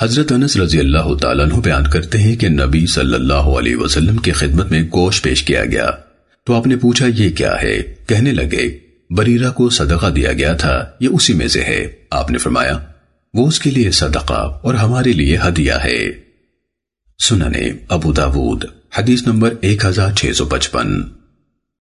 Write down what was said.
حضرت انس رضی اللہ تعالیٰ عنہ بیان کرتے ہیں کہ نبی صلی اللہ علیہ وسلم کی خدمت میں گوشت پیش کیا گیا۔ تو آپ نے پوچھا یہ کیا ہے؟ کہنے لگے، بریرہ کو صدقہ دیا گیا تھا، یہ اسی میں سے ہے۔ آپ نے فرمایا، وہ اس کے لیے صدقہ اور ہمارے لیے ہدیہ ہے۔ سننے، ابو داود، حدیث نمبر ایک ہزار چھ سو پچپن۔